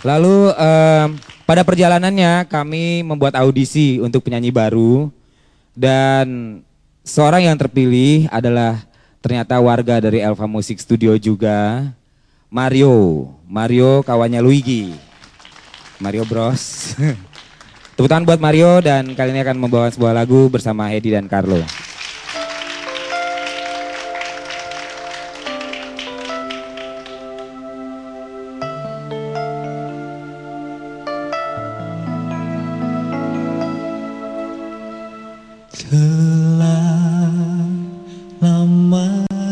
Lalu um, pada perjalanannya kami membuat audisi untuk penyanyi baru dan seorang yang terpilih adalah ternyata warga dari Elva Music Studio juga, Mario. Mario kawannya Luigi. Mario Bros. Tepuk tangan buat Mario dan kali ini akan membawa sebuah lagu bersama Hedi dan Carlo.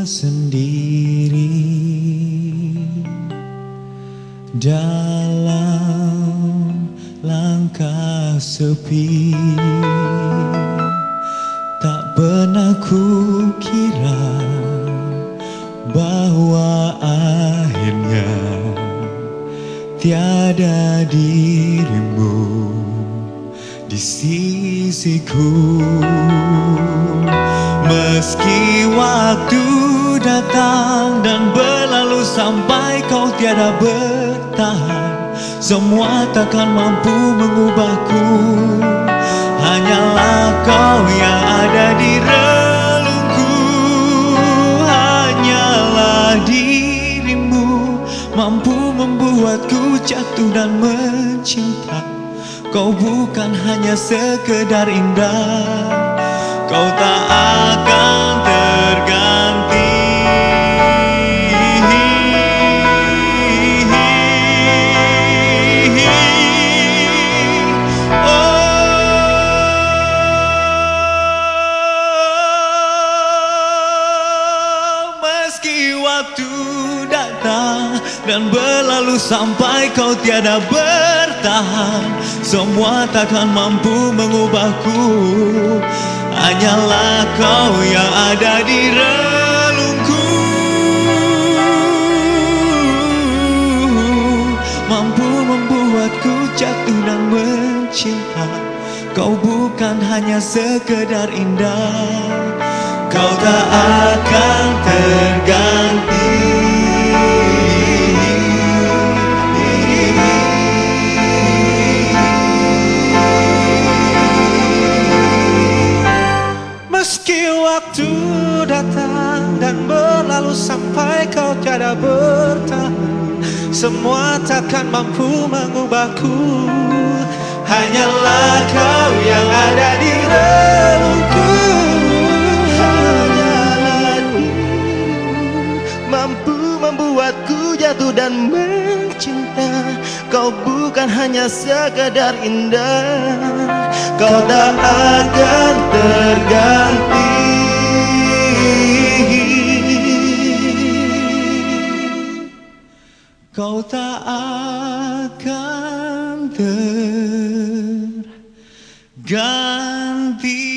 Sendiri dalam langkah sepi. Tak pernah ku kira bahwa akhirnya tiada dirimu di sisiku. Meski waktu datang dan berlalu sampai kau tiada bertahan. Semua takkan mampu mengubahku. Hanyalah kau yang ada di relungku. Hanyalah dirimu mampu membuatku jatuh dan mencinta. Kau bukan hanya sekedar indah. Kau tak akan waktu datang dan berlalu sampai kau tiada bertahan. Semua takkan mampu mengubahku. Hanyalah kau yang ada di relungku. Mampu membuatku jatuh dan mencinta. Kau bukan hanya sekedar indah. Kau tak akan terganti waktu datang dan berlalu sampai kau tiada bertahan. Semua takkan mampu mengubahku. Hanyalah kau yang ada di relungku Hanyalah mampu membuatku jatuh dan mencinta. Kau bukan hanya sekadar indah. Kau tak akan terganti Kau tak akan terganti